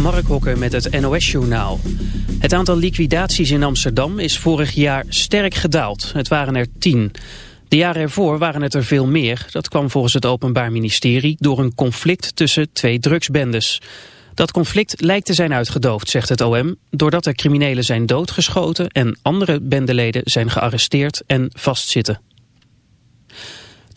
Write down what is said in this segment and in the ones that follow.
Mark Hokker met het NOS-journaal. Het aantal liquidaties in Amsterdam is vorig jaar sterk gedaald. Het waren er tien. De jaren ervoor waren het er veel meer. Dat kwam volgens het Openbaar Ministerie door een conflict tussen twee drugsbendes. Dat conflict lijkt te zijn uitgedoofd, zegt het OM... doordat er criminelen zijn doodgeschoten en andere bendeleden zijn gearresteerd en vastzitten.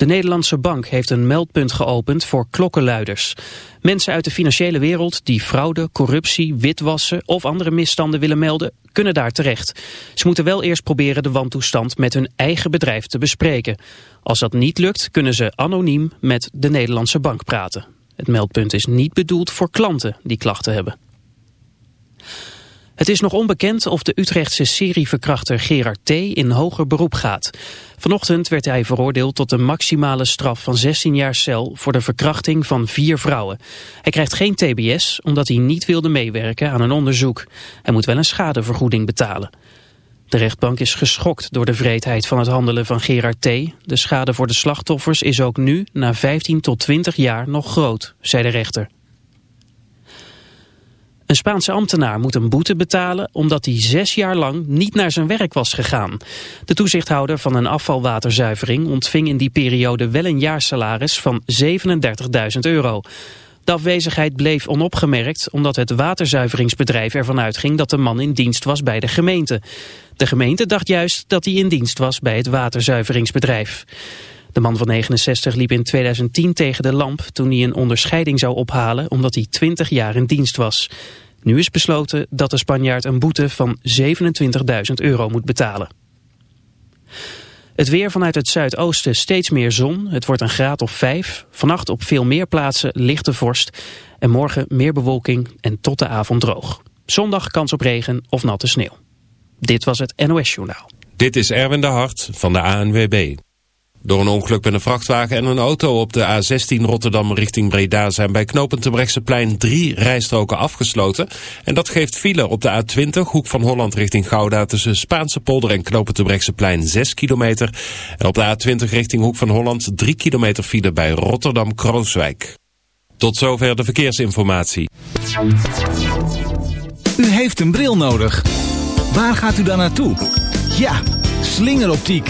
De Nederlandse Bank heeft een meldpunt geopend voor klokkenluiders. Mensen uit de financiële wereld die fraude, corruptie, witwassen of andere misstanden willen melden, kunnen daar terecht. Ze moeten wel eerst proberen de wantoestand met hun eigen bedrijf te bespreken. Als dat niet lukt, kunnen ze anoniem met de Nederlandse Bank praten. Het meldpunt is niet bedoeld voor klanten die klachten hebben. Het is nog onbekend of de Utrechtse serieverkrachter Gerard T. in hoger beroep gaat. Vanochtend werd hij veroordeeld tot een maximale straf van 16 jaar cel voor de verkrachting van vier vrouwen. Hij krijgt geen tbs omdat hij niet wilde meewerken aan een onderzoek. Hij moet wel een schadevergoeding betalen. De rechtbank is geschokt door de vreedheid van het handelen van Gerard T. De schade voor de slachtoffers is ook nu, na 15 tot 20 jaar, nog groot, zei de rechter. Een Spaanse ambtenaar moet een boete betalen omdat hij zes jaar lang niet naar zijn werk was gegaan. De toezichthouder van een afvalwaterzuivering ontving in die periode wel een jaarsalaris van 37.000 euro. De afwezigheid bleef onopgemerkt omdat het waterzuiveringsbedrijf ervan uitging dat de man in dienst was bij de gemeente. De gemeente dacht juist dat hij in dienst was bij het waterzuiveringsbedrijf. De man van 69 liep in 2010 tegen de lamp toen hij een onderscheiding zou ophalen omdat hij 20 jaar in dienst was. Nu is besloten dat de Spanjaard een boete van 27.000 euro moet betalen. Het weer vanuit het zuidoosten steeds meer zon. Het wordt een graad of 5. Vannacht op veel meer plaatsen lichte vorst. En morgen meer bewolking en tot de avond droog. Zondag kans op regen of natte sneeuw. Dit was het NOS Journaal. Dit is Erwin de Hart van de ANWB. Door een ongeluk met een vrachtwagen en een auto op de A16 Rotterdam richting Breda zijn bij knooppunt plein drie rijstroken afgesloten. En dat geeft file op de A20 Hoek van Holland richting Gouda tussen Spaanse polder en knooppunt plein 6 kilometer. En op de A20 richting Hoek van Holland 3 kilometer file bij Rotterdam-Krooswijk. Tot zover de verkeersinformatie. U heeft een bril nodig. Waar gaat u dan naartoe? Ja, slingeroptiek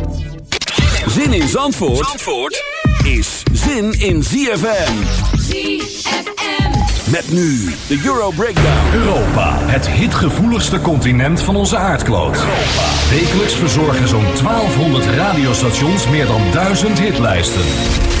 Zin in Zandvoort, Zandvoort is zin in ZFM. ZFM. Met nu de Euro Breakdown. Europa, het hitgevoeligste continent van onze aardkloot. Wekelijks verzorgen zo'n 1200 radiostations meer dan 1000 hitlijsten.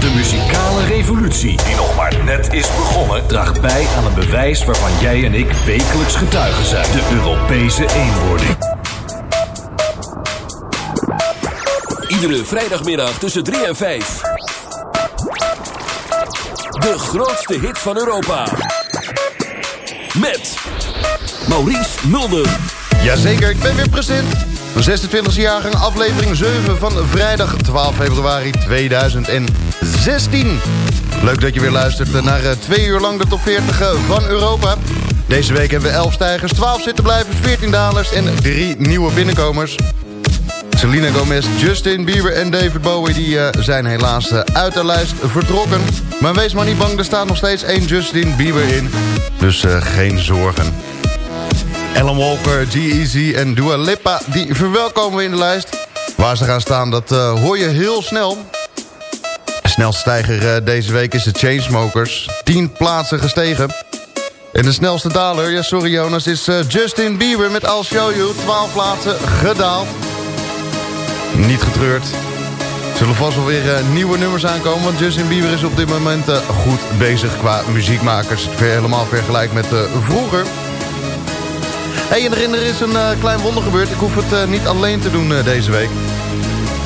De muzikale revolutie, die nog maar net is begonnen, draagt bij aan een bewijs waarvan jij en ik wekelijks getuigen zijn: de Europese eenwording. Iedere vrijdagmiddag tussen 3 en 5. De grootste hit van Europa. Met Maurice Mulder. Jazeker, ik ben weer present. Mijn 26e jaargang, aflevering 7 van vrijdag 12 februari 2016. Leuk dat je weer luistert naar eh, twee uur lang de top 40 van Europa. Deze week hebben we 11 stijgers, 12 zittenblijvers, 14 dalers en 3 nieuwe binnenkomers. Selena Gomez, Justin Bieber en David Bowie die, uh, zijn helaas uit de lijst vertrokken. Maar wees maar niet bang, er staat nog steeds één Justin Bieber in. Dus geen zorgen. Alan Walker, G-Eazy en Dua Lipa, die verwelkomen we in de lijst. Waar ze gaan staan, dat hoor je heel snel. Snelste stijger deze week is de Chainsmokers. 10 plaatsen gestegen. En de snelste daler, ja sorry Jonas, is Justin Bieber met I'll Show You. 12 plaatsen gedaald. Niet getreurd. Zullen vast wel weer uh, nieuwe nummers aankomen. Want Justin Bieber is op dit moment goed bezig qua muziekmakers. Helemaal vergelijk met vroeger. Hey, en er is een klein wonder gebeurd. Ik hoef het niet alleen te doen deze week.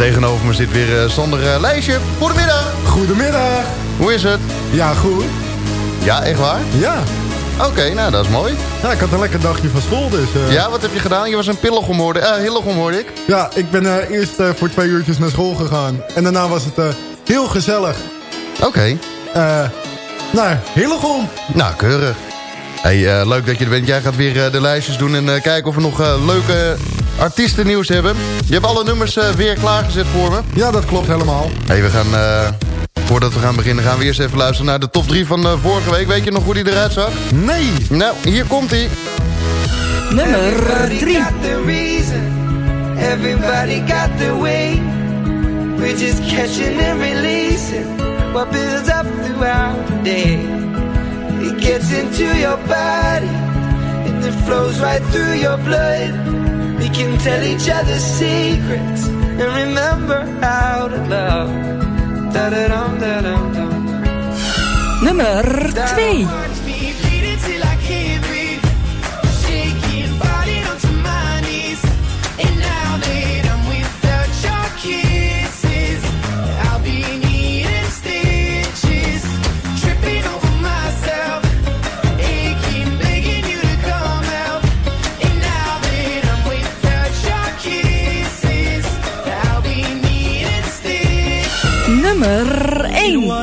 Tegenover me zit weer Sander Lijstje. Goedemiddag. Goedemiddag. Hoe is het? Ja, goed. Ja, echt waar? Ja. Oké, nou dat is mooi. Ja, ik had een lekker dagje van school dus. Uh... Ja, wat heb je gedaan? Je was een pillegom hoorde, uh, Hillegom hoorde ik. Ja, ik ben uh, eerst voor twee uurtjes naar school gegaan. En daarna was het heel gezellig. Oké. Okay. nou, Hillegom. Nou, keurig. Hey, leuk dat je er bent. Jij gaat weer de lijstjes doen en kijken of we nog leuke artiestennieuws hebben. Je hebt alle nummers weer klaargezet voor me. Ja, dat klopt helemaal. Hey, we gaan Voordat we gaan beginnen gaan we eerst even luisteren naar de top 3 van uh, vorige week. Weet je nog hoe die eruit zag? Nee. Nou, hier komt hij. Nummer 3. Everybody got the way. We're just catching and releasing what builds up throughout the day. It gets into your body and it flows right through your blood. We can tell each other secrets and remember how to love. Nummer 2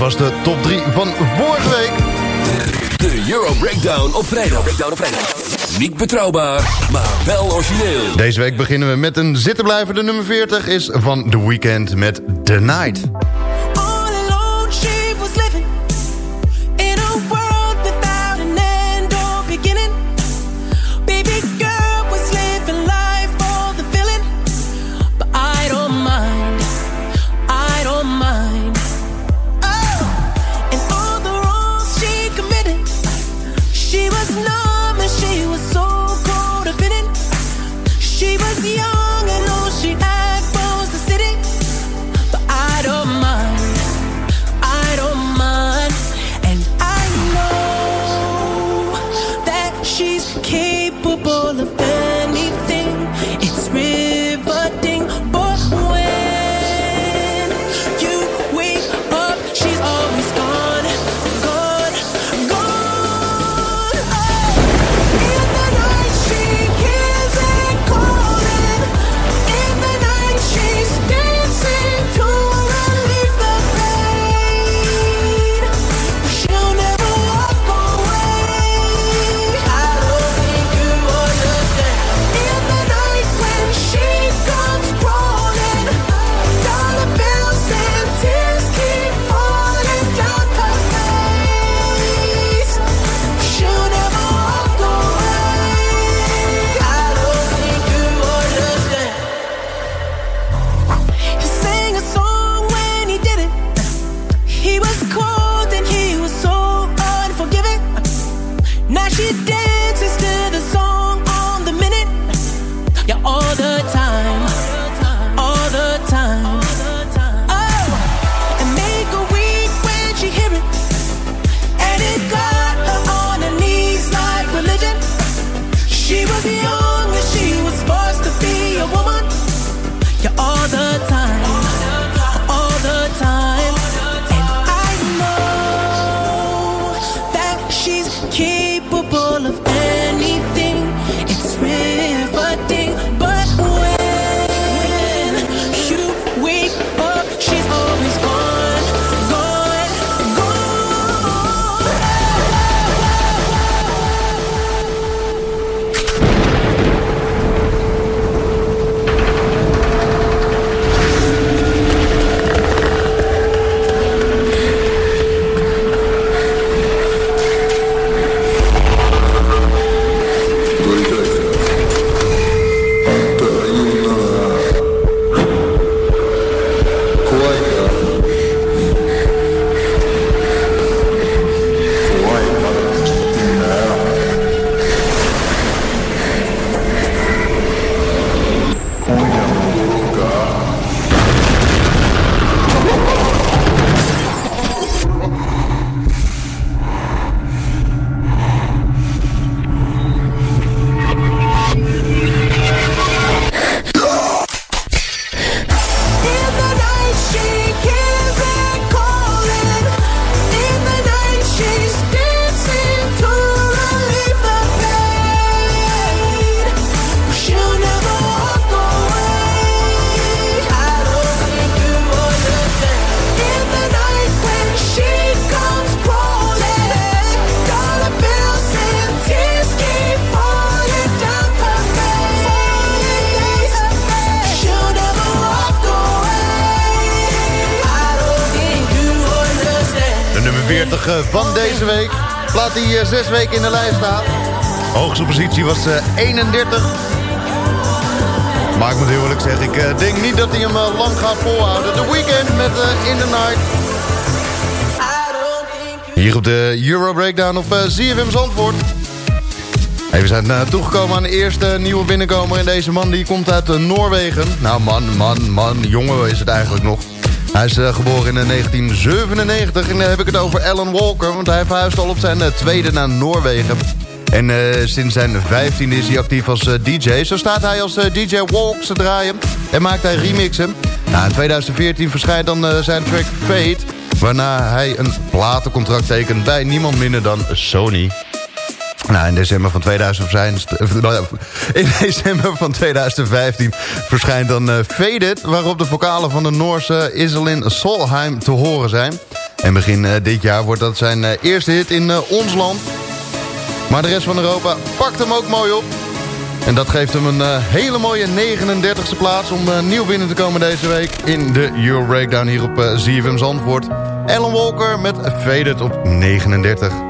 Was de top 3 van vorige week. De Euro Breakdown op vrijdag. Breakdown op vrijdag. Niet betrouwbaar, maar wel origineel. Deze week beginnen we met een zittenblijver. De nummer 40 is van The Weeknd met The Night. Van deze week. Plaat die uh, zes weken in de lijst staat. Hoogste positie was uh, 31. Maar ik moet eerlijk zeggen, ik uh, denk niet dat hij hem lang gaat volhouden. The Weekend met In The Night. Hier op de Euro Breakdown op ZFM Zandvoort. We zijn toegekomen aan de eerste nieuwe binnenkomer. En deze man die komt uit Noorwegen. Nou man, man, man, jongen is het eigenlijk nog. Hij is uh, geboren in 1997 en dan heb ik het over Alan Walker... want hij verhuisd al op zijn tweede naar Noorwegen. En sinds zijn 15e is hij actief als DJ. Zo staat hij als DJ Walks te draaien en maakt hij remixen. Nou, in 2014 verschijnt dan zijn track Fate... waarna hij een platencontract tekent bij niemand minder dan Sony... Nou, in december van, 2000 in december van 2015 verschijnt dan uh, Faded... waarop de vocalen van de Noorse Iselin Solheim te horen zijn. En begin uh, dit jaar wordt dat zijn eerste hit in ons land. Maar de rest van Europa pakt hem ook mooi op. En dat geeft hem een hele mooie 39e plaats... om nieuw binnen te komen deze week in de Euro Breakdown hier op uh, Zandvoort. Alan Walker met Faded op 39.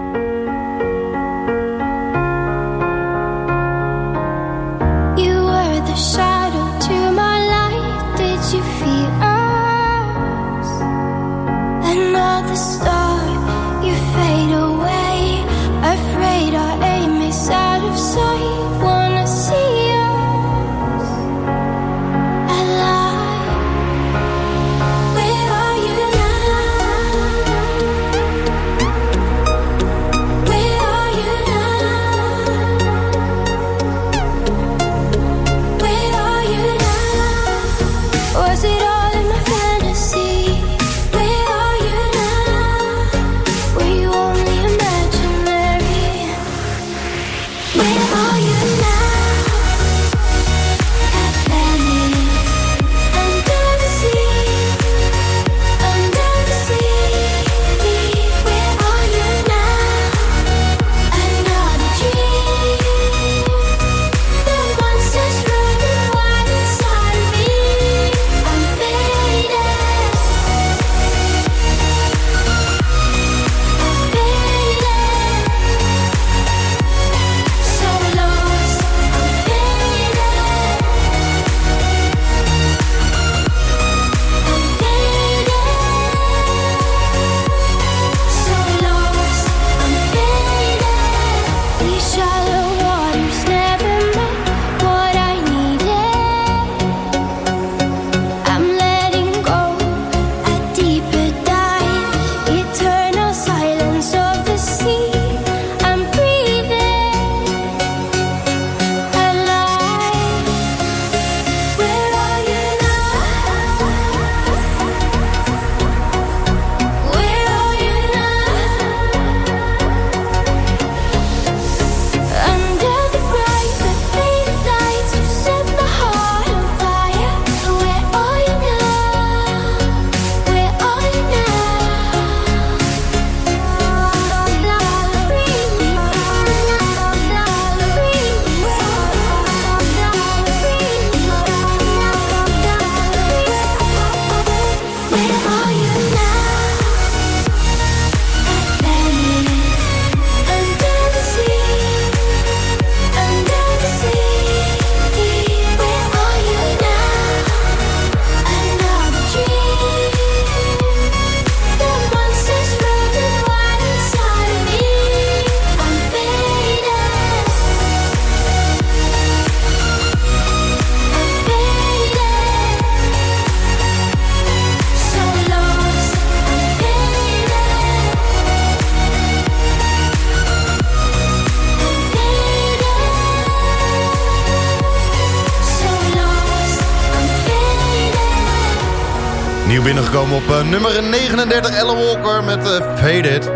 Op uh, nummer 39, Ella Walker met uh, Faded.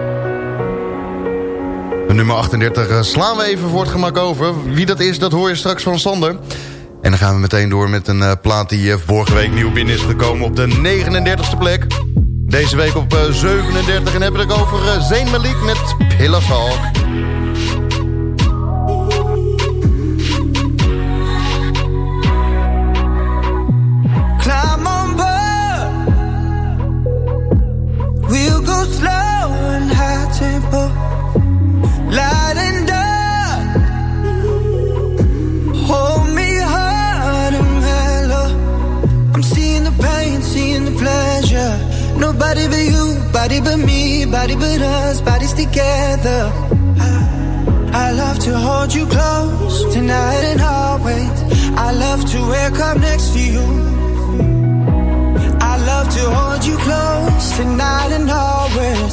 nummer 38 uh, slaan we even voor het gemak over. Wie dat is, dat hoor je straks van Sander. En dan gaan we meteen door met een plaat die vorige week nieuw binnen is gekomen op de 39ste plek. Deze week op 37 en heb ik over Zayn Malik met Pillar together. I, love to hold you close tonight and always. I love to wake up next to you. I love to hold you close tonight and always.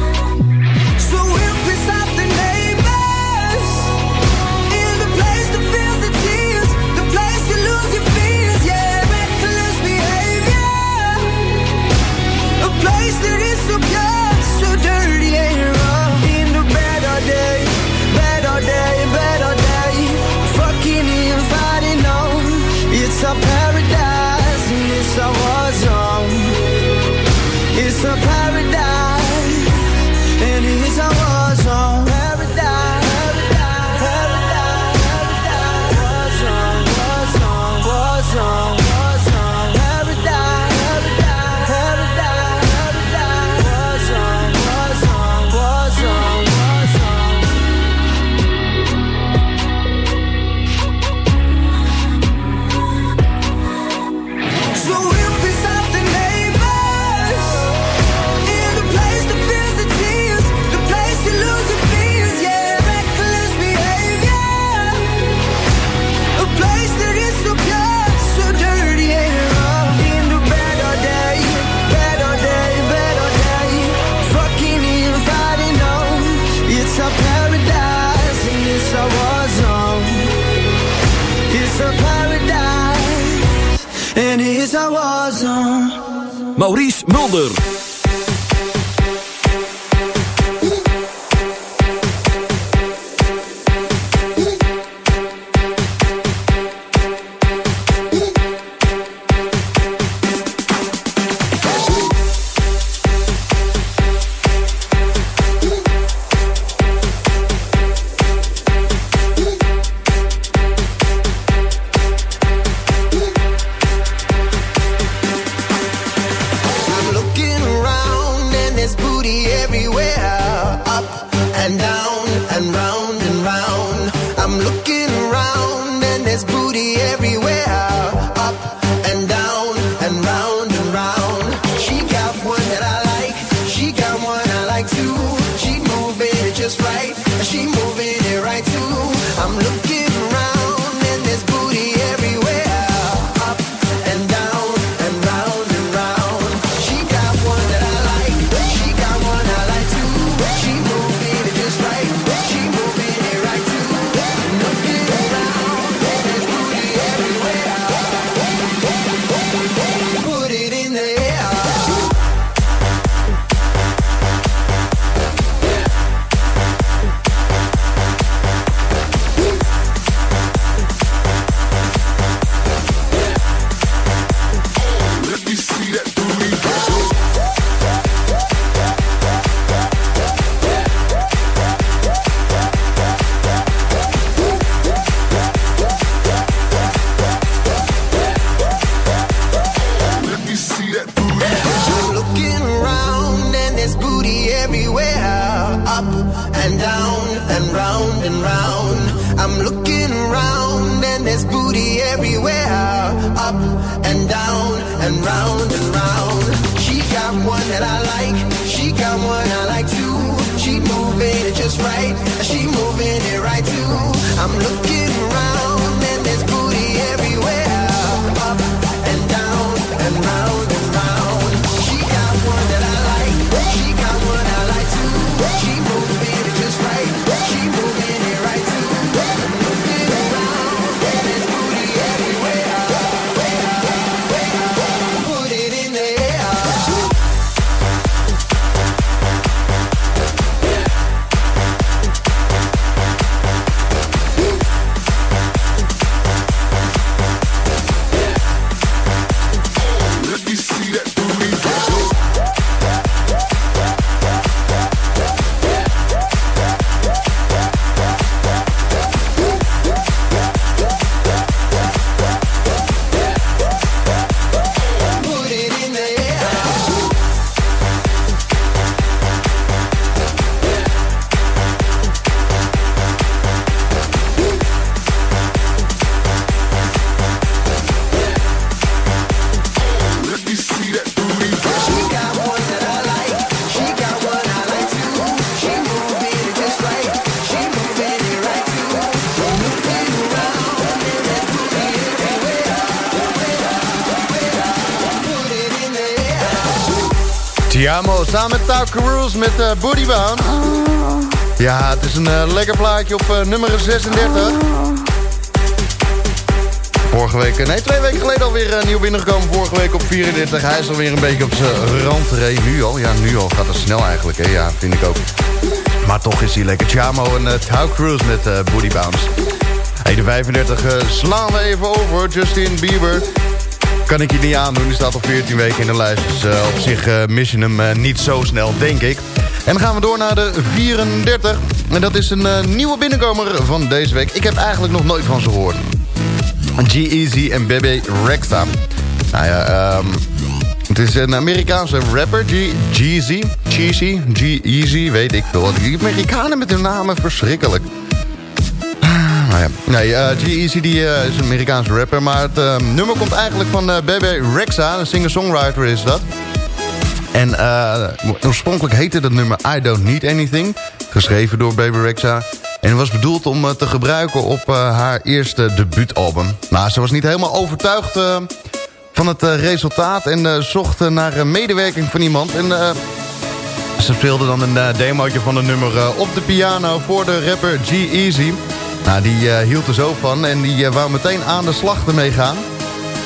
Samen met Cruise met uh, Booty Bound. Ja, het is een eh, lekker plaatje op eh, nummer 36. Vorige week, eh, nee, twee weken geleden alweer nieuw binnengekomen. Vorige week op 34. Hij is alweer een beetje op zijn randree. Nu al, ja, nu al gaat het snel eigenlijk, hè. Ja, vind ik ook. Maar toch is hij lekker. Tiamo en uh, Tau Cruise met Booty Bounce. Hey, de 35 eh, slaan we even over. Justin Bieber. Kan ik je niet aandoen. Die staat al 14 weken in de lijst. Dus eh, op zich eh, mis je hem eh, niet zo snel, denk ik. En dan gaan we door naar de 34. En dat is een nieuwe binnenkomer van deze week. Ik heb eigenlijk nog nooit van ze gehoord. G-Eazy en Bebe Rexha. Nou ja, ehm, het is een Amerikaanse rapper, G- Jeezy, Cheesy, G-Eazy, weet ik veel. Die Amerikanen met hun namen, verschrikkelijk. Nee, eh, G-Eazy die, eh, is een Amerikaanse rapper, maar het eh, nummer komt eigenlijk van eh Bebe Rexha, een singer-songwriter is dat. En oorspronkelijk heette dat nummer I Don't Need Anything, geschreven door Bebe Rexha. En was bedoeld om te gebruiken op haar eerste debuutalbum. Nou, ze was niet helemaal overtuigd van het resultaat en zocht naar medewerking van iemand. En ze speelde dan een demootje van het nummer op de piano voor de rapper G-Eazy. Nou, die eh, hield er zo van en die eh, wou meteen aan de slag ermee gaan.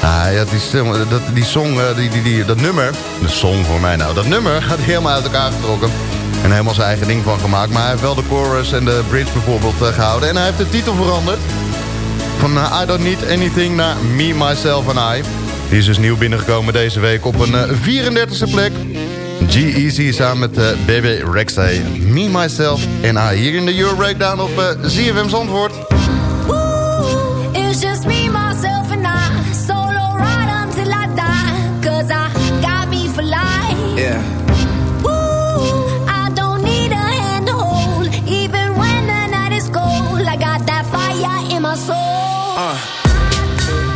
Nou ja, die, stem- dat, die song, eh, die, die, die, dat nummer, de song voor mij nou, dat nummer hij helemaal uit elkaar getrokken. En helemaal zijn eigen ding van gemaakt. Maar hij heeft wel de chorus en de bridge bijvoorbeeld eh, gehouden. En hij heeft de titel veranderd. Van eh, I Don't Need Anything naar Me, Myself and I. Die is dus nieuw binnengekomen deze week op een eh, 34e plek. G-Eazy samen met uh, BB Rexhay. Me, Myself and I. Hier in de Euro Breakdown op uh, ZFM Zandvoort. It's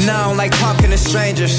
And I don't like talking to strangers.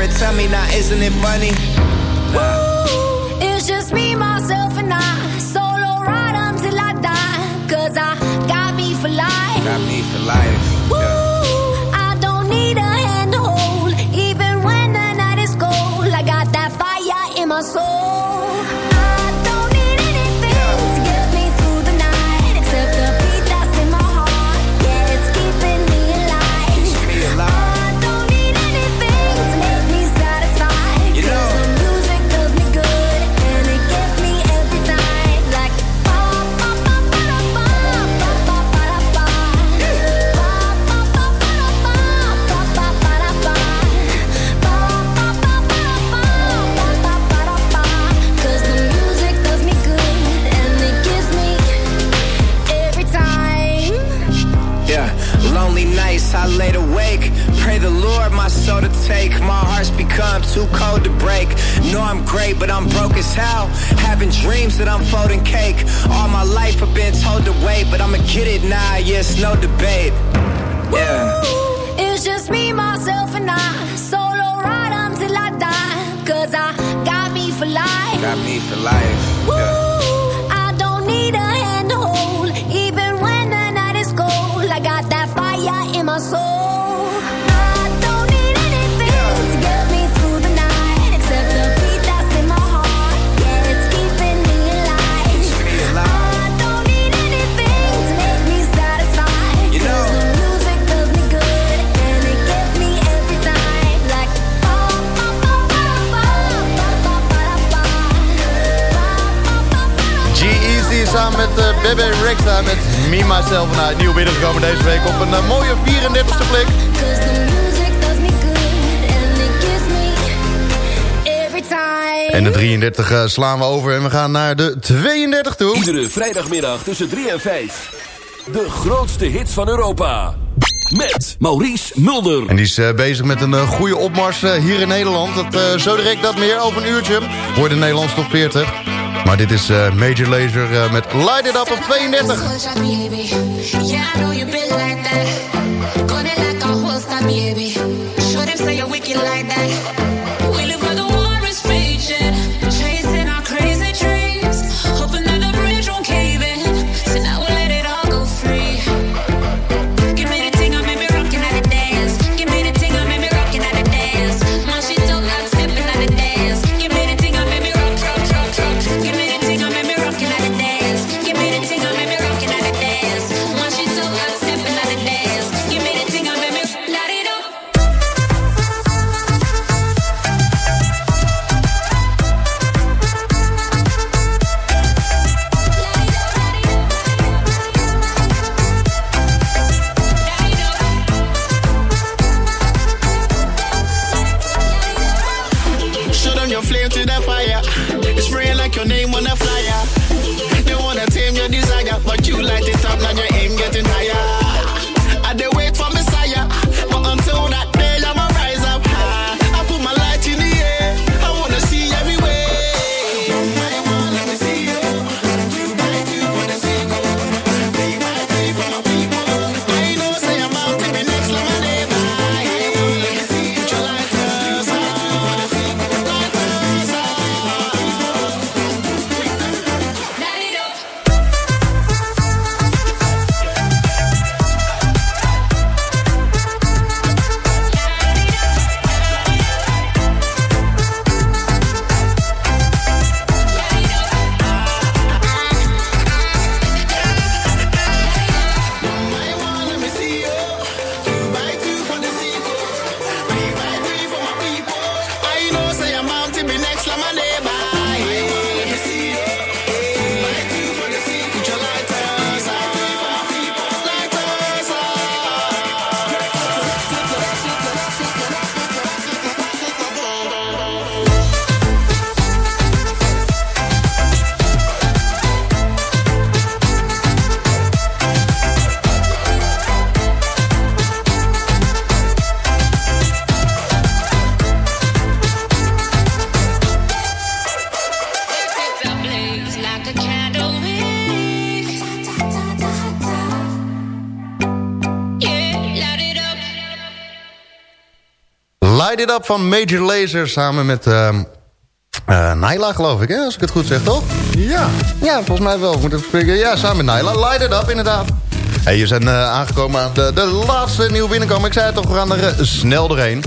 it. Tell me now, isn't it funny? Ooh, it's just me, myself, and I. Solo ride until I die. Cause I got me for life. I don't need a hand to hold. Even when the night is cold, I got me for life. Ooh, I too cold to break. Know I'm great, but I'm broke as hell. Having dreams that I'm folding cake. All my life I've been told to wait, but I'ma get it now. Yes, no debate. Yeah. It's just me, myself, and I. Solo ride until I die. Cause I got me for life. Got me for life. Ooh, Bebe Rexha met Me, Myself en I. Nieuw binnengekomen deze week op een eh, mooie 34e plek. Cause the music does me good and it gives me every time. En de 33 eh, slaan we over en we gaan naar de 32 toe. Iedere vrijdagmiddag tussen 3 en 5. De grootste hits van Europa. Met Maurice Mulder. En die is eh, bezig met een goede opmars hier in Nederland. Dat, zo direct dat meer over een uurtje. Wordt de Nederlands top 40. Maar dit is eh, Major Lazer eh, met Light It Up op 32. Yeah, Van Major Lazer samen met uh, uh, Naila, geloof ik, hè? als ik het goed zeg, toch? Ja. Ja, volgens mij wel. Moet even spreken. Ja, samen met Naila. Light It Up, inderdaad. Hey, je zijn uh, aangekomen aan de, de laatste nieuwe binnenkomer. Ik zei het toch, we gaan er snel doorheen.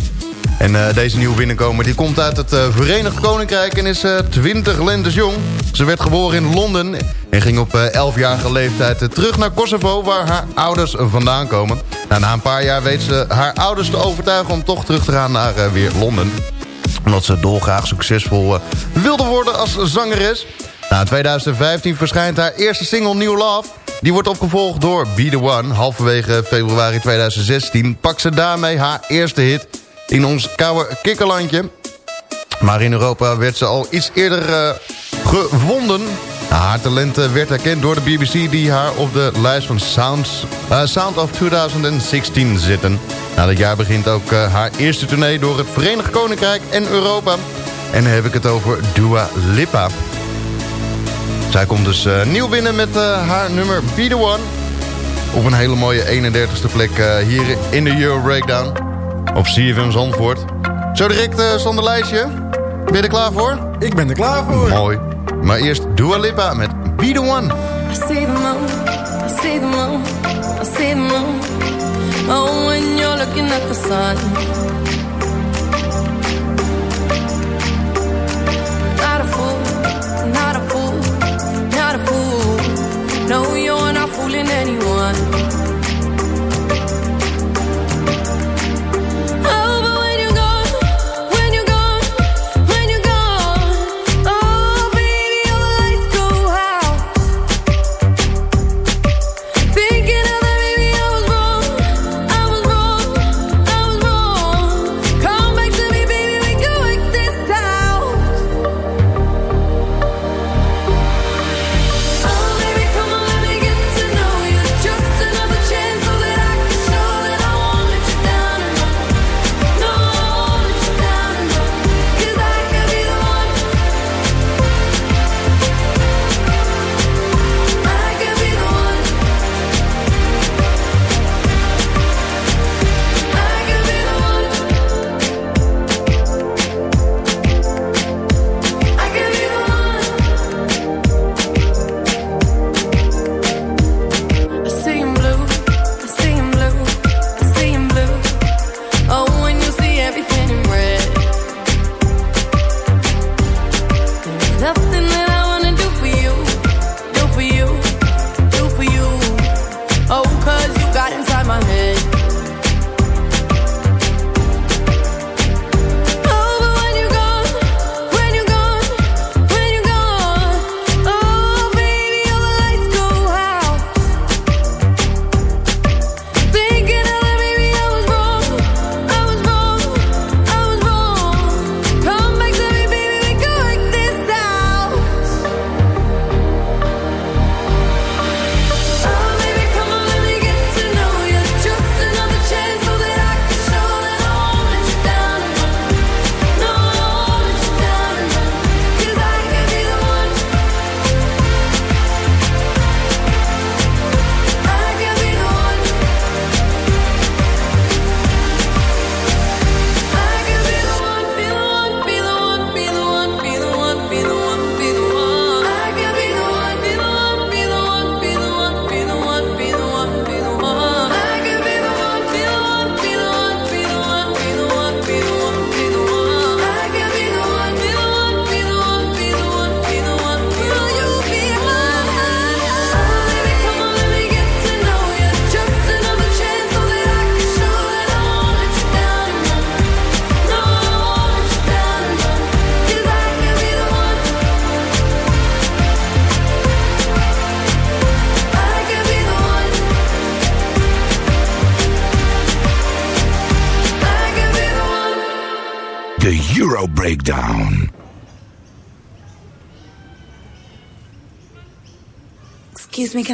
En uh, deze nieuwe binnenkomer die komt uit het uh, Verenigd Koninkrijk en is uh, 20 lentes jong. Ze werd geboren in Londen en ging op 11-jarige leeftijd terug naar Kosovo... waar haar ouders vandaan komen. Nou, na een paar jaar weet ze haar ouders te overtuigen om toch terug te gaan naar weer Londen. Omdat ze dolgraag succesvol wilde worden als zangeres. In 2015 verschijnt haar eerste single New Love... Die wordt opgevolgd door Be The One. Halverwege februari 2016 pakt ze daarmee haar eerste hit in ons koude kikkerlandje. Maar in Europa werd ze al iets eerder gevonden. Nou, haar talent werd erkend door de BBC die haar op de lijst van Sounds, uh, Sound of 2016 zitten. Nou, dit jaar begint ook haar eerste tournee door het Verenigd Koninkrijk en Europa. En dan heb ik het over Dua Lipa. Zij komt dus nieuw binnen met haar nummer Be The One. Op een hele mooie 31ste plek hier in de Euro Breakdown op CFM Zandvoort. Zo direct uh, zonder lijstje. Ben je er klaar voor? Ik ben er klaar voor. Mooi. Maar eerst Dua Lipa met Be The One. I see the moon, I see the moon, I see the moon. Oh, when you're looking at the sun. Not a fool, not a fool, not a fool. No, you're not fooling anyone.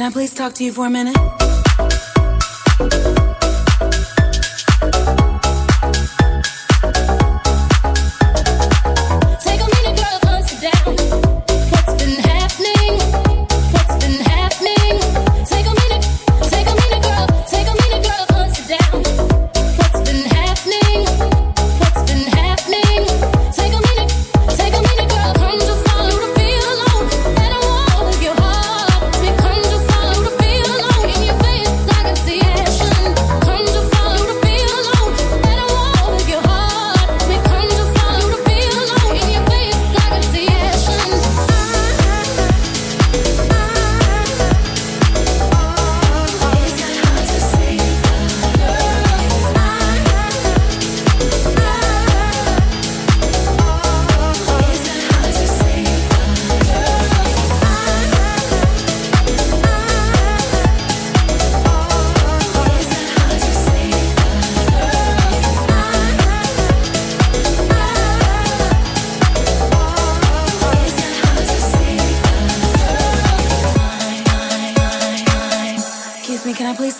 Can I please talk to you for a minute?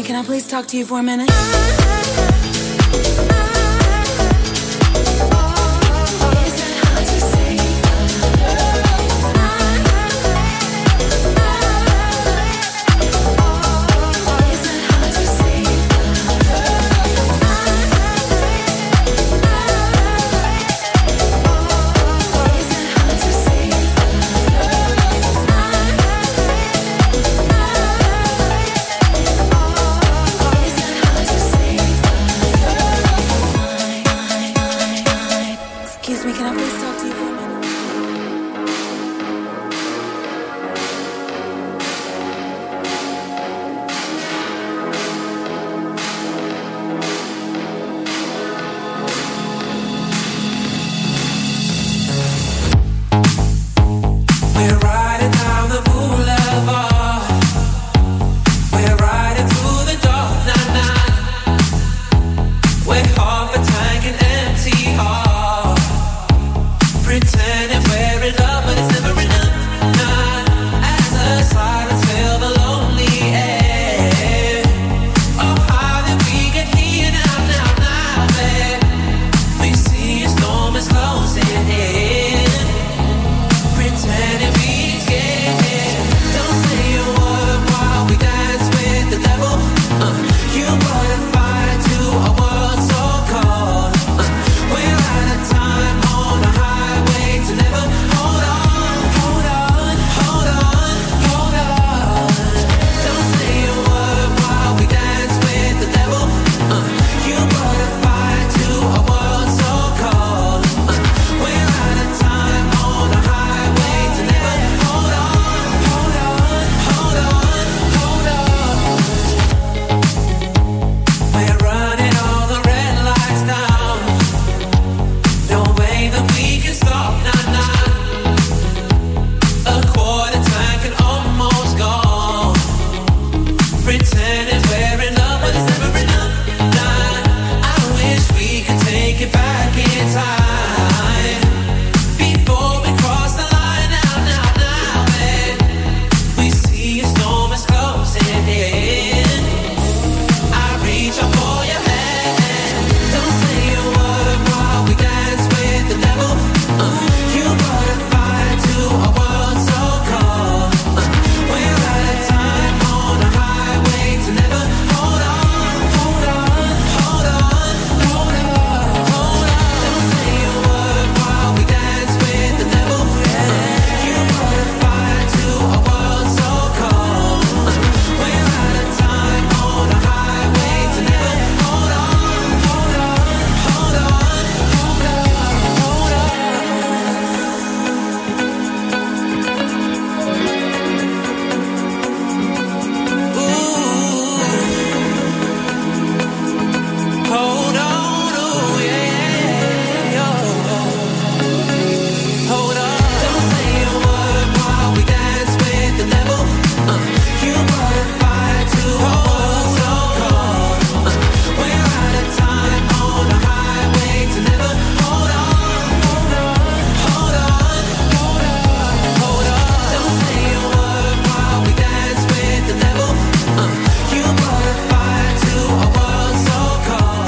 Me, can I please talk to you for a minute?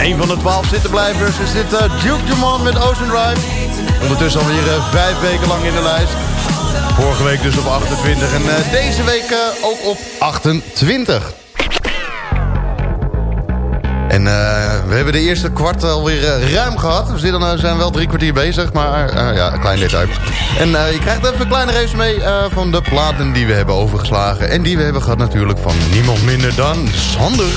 Een van de 12 zittenblijvers is dit uh, Duke Dumont met Ocean Drive. Ondertussen alweer uh, vijf weken lang in de lijst. Vorige week dus op 28 en uh, deze week ook op 28. En we hebben de eerste kwart alweer ruim gehad. We zitten, uh, zijn wel drie kwartier bezig, maar ja, klein detail. En je krijgt even een kleine race mee van de platen die we hebben overgeslagen. En die we hebben gehad natuurlijk van niemand minder dan Sander.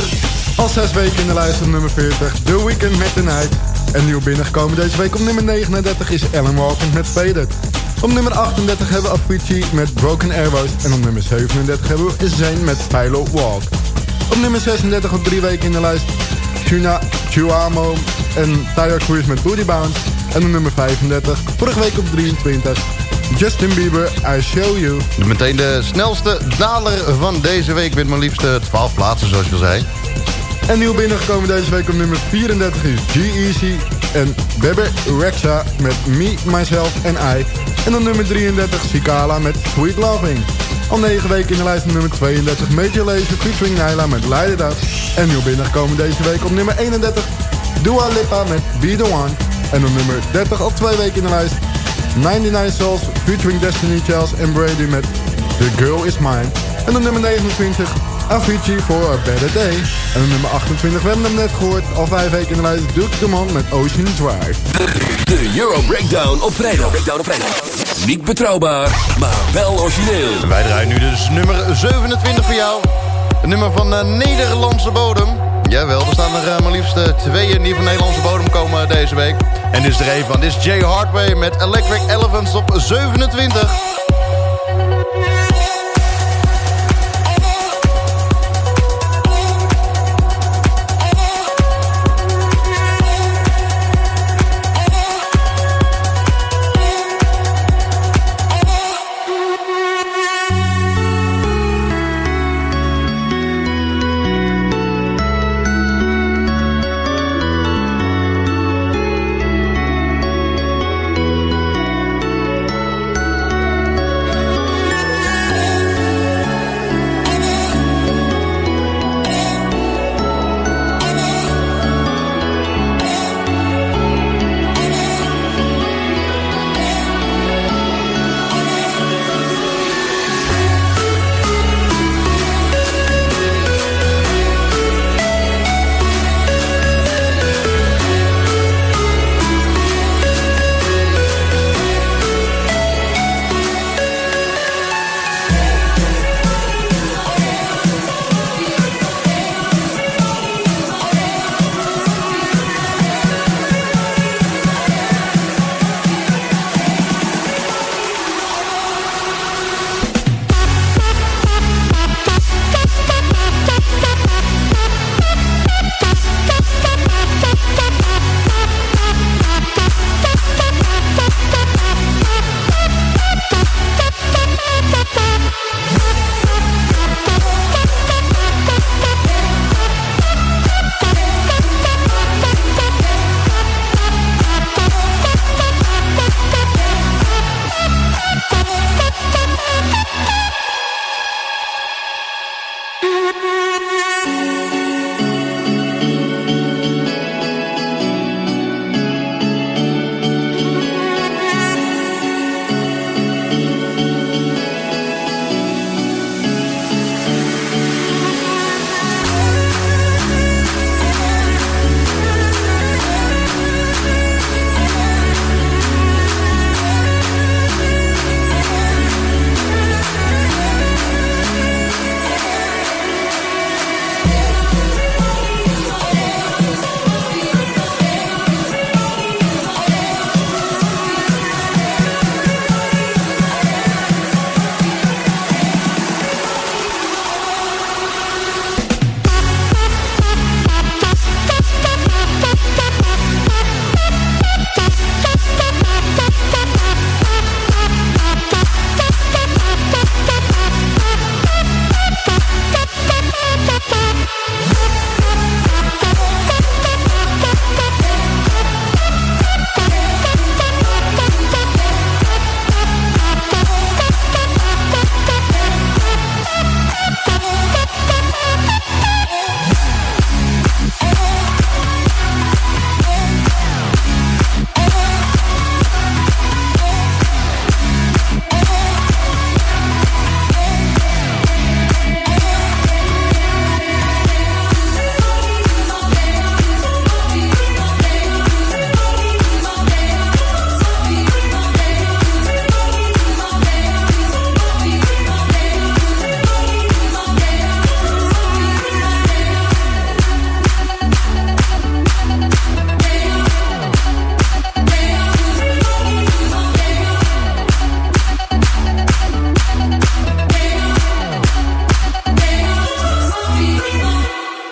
Al zes weken in de lijst op nummer 40, The Weekend met The Night. En nieuw binnengekomen deze week op nummer 39 is Ellen Walken met Faded. Op nummer 38 hebben we Avicii met Broken Arrows. En op nummer 37 hebben we Zane met Pilo Walk. Op nummer 36 op drie weken in de lijst Tuna, Chuamo en Tyler Cruise met Booty Bounce. En op nummer 35, vorige week op 23, Justin Bieber, I Show You. Meteen de snelste daler van deze week met maar liefst 12 plaatsen zoals je al zei. En nieuw binnengekomen deze week op nummer 34 is G-Eazy en Bebe Rexha met Me, Myself and I. En op nummer 33 Sikala met Sweet Loving. Al 9 weken in de lijst nummer 32 Major Lazer featuring Nyla met Light. En nieuw binnengekomen deze week op nummer 31 Dua Lipa met Be The One. En op nummer 30 al 2 weken in de lijst 99 Souls featuring Destiny Charles en Brady met The Girl Is Mine. En op nummer 29 Avicii for A Better Day. En op nummer 28, we hebben hem net gehoord, al 5 weken in de lijst Duke Dumont met Ocean Drive. De Euro Breakdown op vrijdag. Breakdown op vrijdag. Niet betrouwbaar, maar wel origineel. En wij draaien nu dus nummer 27 voor jou. Een nummer van uh, Nederlandse bodem. Jawel, er staan er uh, maar liefst uh, twee die van Nederlandse bodem komen deze week. En dit is er een van. Dit is Jay Hardway met Electric Elephants op 27.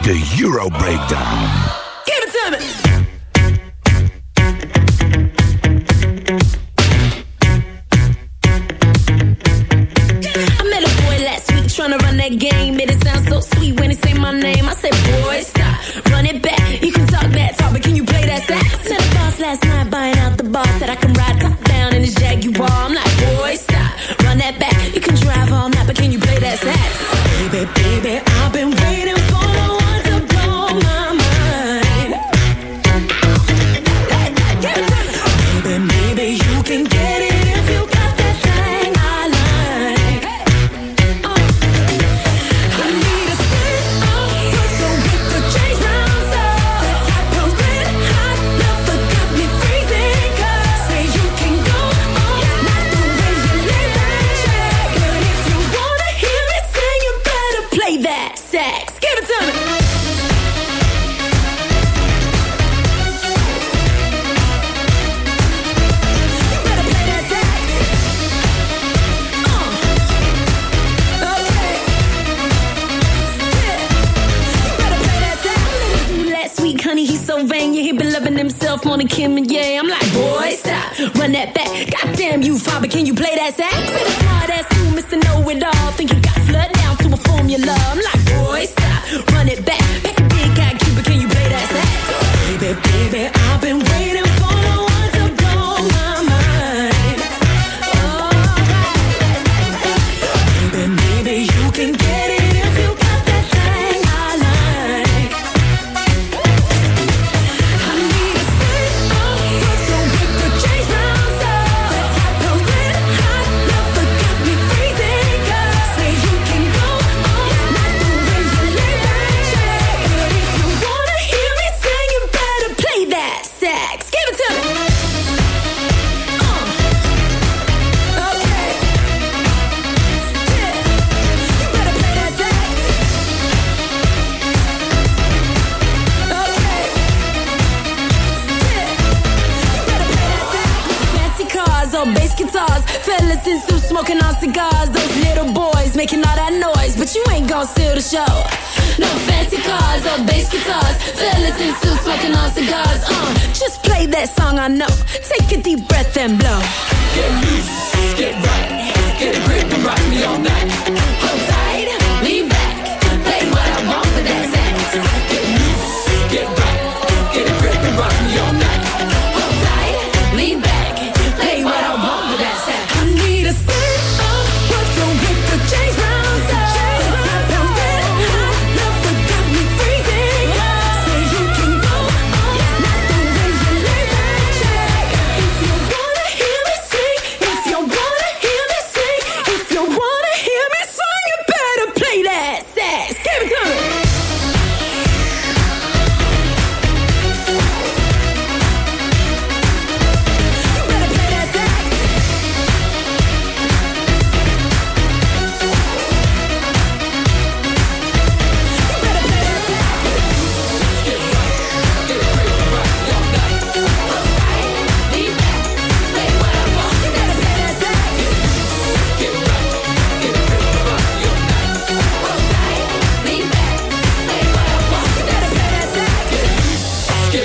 The Euro Breakdown. Give it to me! I met a boy last week trying to run that game. It sounds so sweet when he say my name. I say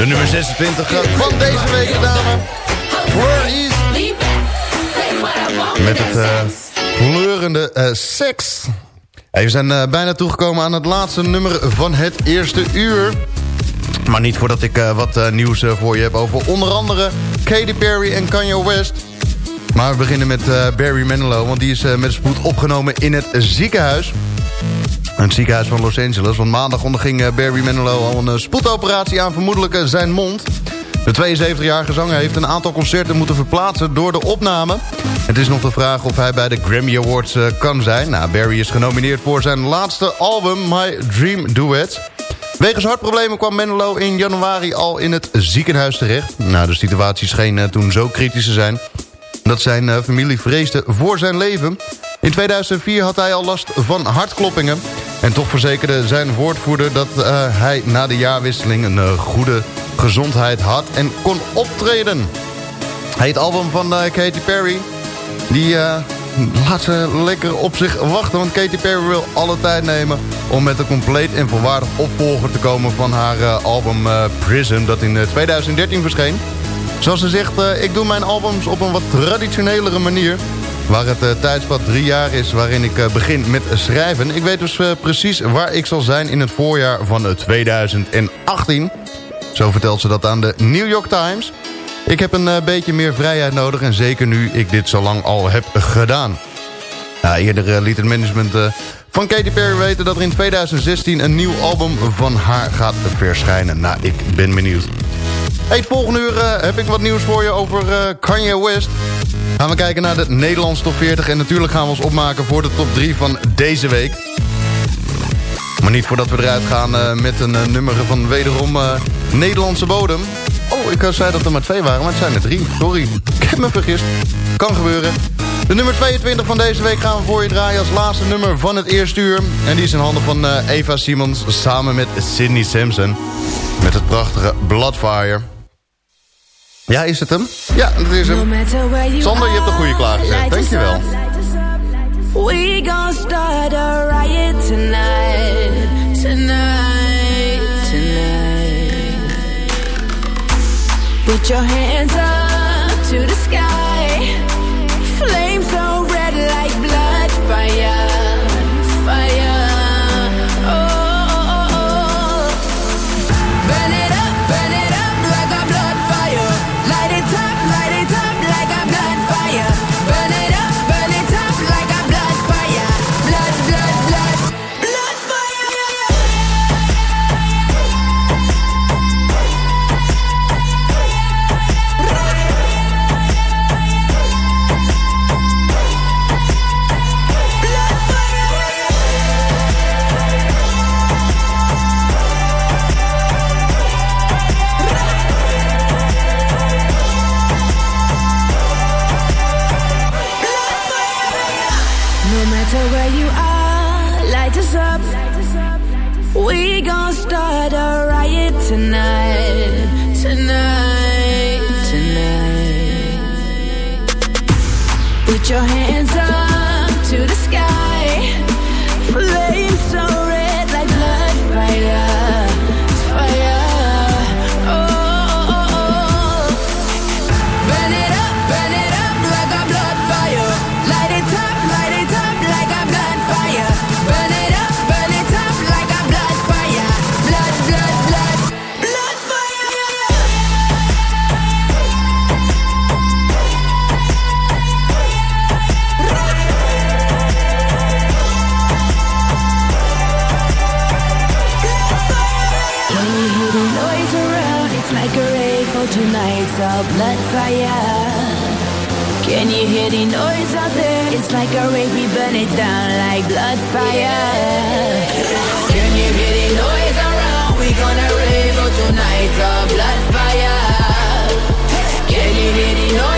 nummer 26 eh, van deze week, dames, Fleur Met het uh, seks. We zijn bijna toegekomen aan het laatste nummer van het eerste uur. Maar niet voordat ik wat nieuws voor je heb over onder andere Katy Perry en Kanye West. Maar we beginnen met Barry Manilow, want die is met spoed opgenomen in het ziekenhuis het ziekenhuis van Los Angeles. Want maandag onderging eh, Barry Manilow al een eh, spoedoperatie aan vermoedelijke eh, zijn mond. De 72-jarige zanger heeft een aantal concerten moeten verplaatsen door de opname. Het is nog de vraag of hij bij de Grammy Awards kan zijn. Nou, Barry is genomineerd voor zijn laatste album My Dream Duets. Wegens hartproblemen kwam Menlo in januari al in het ziekenhuis terecht. Nou, de situatie scheen toen zo kritisch te zijn... dat zijn familie vreesde voor zijn leven. In 2004 had hij al last van hartkloppingen. En toch verzekerde zijn woordvoerder dat eh, hij na de jaarwisseling... een eh, goede gezondheid had en kon optreden. Het album van uh, Katy Perry... die laat ze lekker op zich wachten. Want Katy Perry wil alle tijd nemen om met een compleet en volwaardig opvolger te komen van haar album Prism. Dat in 2013 verscheen. Zoals ze zegt, ik doe mijn albums op een wat traditionelere manier. Waar het tijdspad drie jaar is waarin ik begin met schrijven. Ik weet dus precies waar ik zal zijn in het voorjaar van 2018. Zo vertelt ze dat aan de New York Times. Ik heb een beetje meer vrijheid nodig en zeker nu ik dit zo lang al heb gedaan. Ja, eerder liet het management van Katy Perry weten dat er in 2016 een nieuw album van haar gaat verschijnen. Nou, ik ben benieuwd. Het volgende uur heb ik wat nieuws voor je over Kanye West. Gaan we kijken naar de Nederlandse top 40 en natuurlijk gaan we ons opmaken voor de top 3 van deze week. Maar niet voordat we eruit gaan met een nummer van wederom Nederlandse bodem. Oh, ik zei dat er maar twee waren, maar het zijn er drie. Sorry, ik heb me vergist. Kan gebeuren. De nummer 22 van deze week gaan we voor je draaien als laatste nummer van het eerste uur. En die is in handen van Eva Simons samen met Sidney Simpson. Met het prachtige Bloodfire. Ja, is het hem? Ja, dat is hem. Sander, je hebt de goede klaargezet. Dankjewel. We gonna start a riot tonight, tonight, tonight. Put your hands up to the sky. Flame so your hands up to the sky. The noise out there? It's like a rave, we burn it down like blood fire. Can you hear the noise around? We gonna rave for tonight's a blood fire. Can you hear the noise